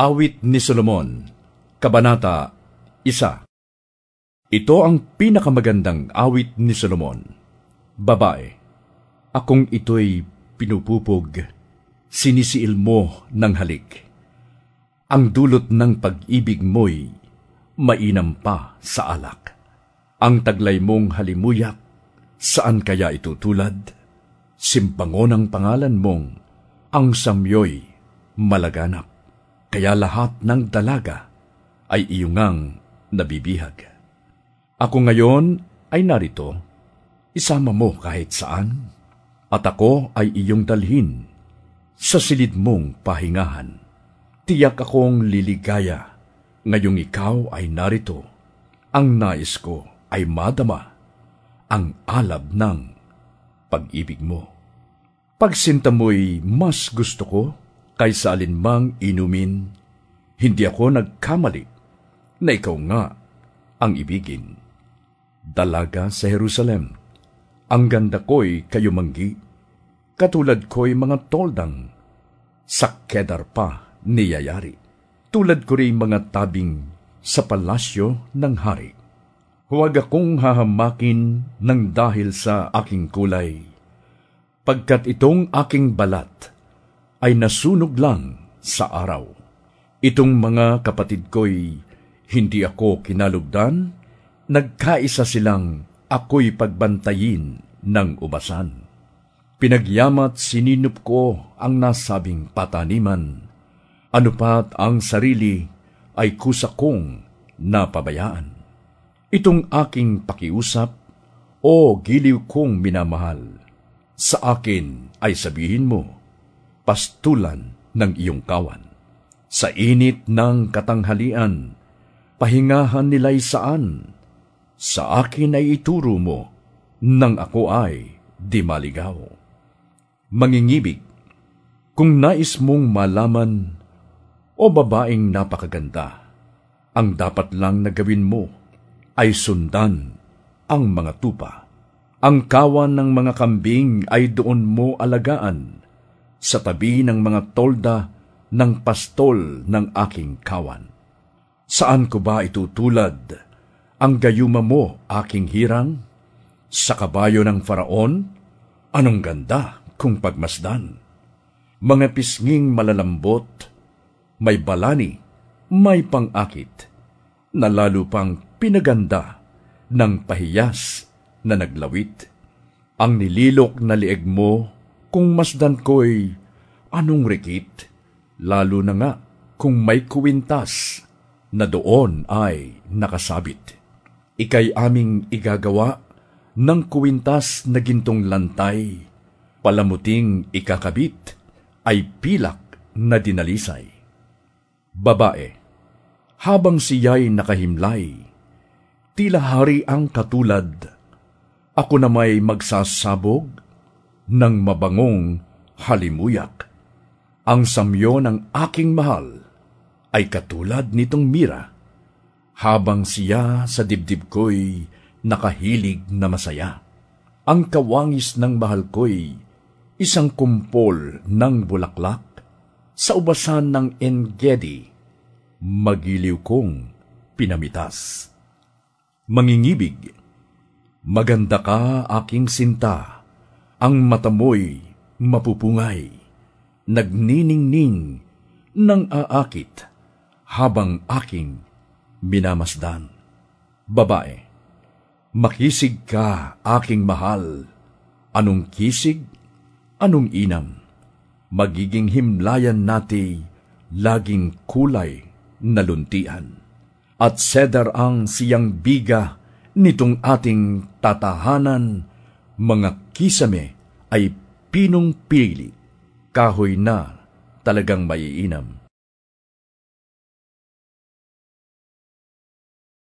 Awit ni Solomon, Kabanata 1 Ito ang pinakamagandang awit ni Solomon. Babae, akong ito'y pinupupog, sinisiil mo ng halik. Ang dulot ng pag-ibig mo'y mainam pa sa alak. Ang taglay mong halimuyak, saan kaya itutulad? Simpangon ang pangalan mong, ang samyo'y malaganap. Kaya lahat ng dalaga ay iyungang nabibihag. Ako ngayon ay narito, isama mo kahit saan, at ako ay iyong dalhin sa silid mong pahingahan. Tiyak akong liligaya, ngayong ikaw ay narito. Ang nais ko ay madama ang alab ng pag-ibig mo. Pagsinta mo'y mas gusto ko kaysa alinmang inumin, hindi ako nagkamali na ikaw nga ang ibigin. Dalaga sa Jerusalem, ang ganda ko'y kayumanggi, katulad ko'y mga toldang, sa kedar pa niyayari. Tulad ko rin mga tabing sa palasyo ng hari. Huwag akong hahamakin ng dahil sa aking kulay, pagkat itong aking balat ay nasunog lang sa araw. Itong mga kapatid ko'y hindi ako kinalugdan, nagkaisa silang ako'y pagbantayin ng ubasan. Pinagyamat sininop ko ang nasabing pataniman, ano pat ang sarili ay kusa kong napabayaan. Itong aking pakiusap, o giliw kong minamahal, sa akin ay sabihin mo, pastulan ng iyong kawan. Sa init ng katanghalian, pahingahan nila'y saan, sa akin ay ituro mo, nang ako ay di maligaw. Mangingibig, kung nais mong malaman, o babaeng napakaganda, ang dapat lang na gawin mo ay sundan ang mga tupa. Ang kawan ng mga kambing ay doon mo alagaan sa tabi ng mga tolda ng pastol ng aking kawan. Saan ko ba itutulad ang gayuma mo, aking hirang? Sa kabayo ng faraon? Anong ganda kung pagmasdan? Mga pisnging malalambot, may balani, may pangakit, na lalo pang pinaganda ng pahiyas na naglawit. Ang nililok na lieg mo, kung masdan ko'y anong rikit, lalo na nga kung may kuwintas na doon ay nakasabit. Ikay aming igagawa ng kuwintas na gintong lantay, palamuting ikakabit ay pilak na dinalisay. Babae, habang siya'y nakahimlay, tila hari ang katulad. Ako na may magsasabog ng mabangong halimuyak. Ang samyo ng aking mahal ay katulad nitong mira, habang siya sa dibdib ko'y nakahilig na masaya. Ang kawangis ng mahal ko'y isang kumpol ng bulaklak sa ubasan ng Engedi, magiliw kong pinamitas mangingibig. Maganda ka, aking sinta, ang mata mo'y mapupungay, nagniningning ng aakit habang aking minamasdan. Babae, makisig ka, aking mahal, anong kisig, anong inam, magiging himlayan nati, laging kulay na luntian. At cedar ang siyang biga nitong ating tatahanan, mga kisame ay pinong pili, kahoy na talagang maiinam.